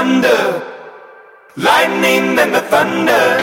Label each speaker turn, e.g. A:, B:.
A: thunder, lightning and the thunder.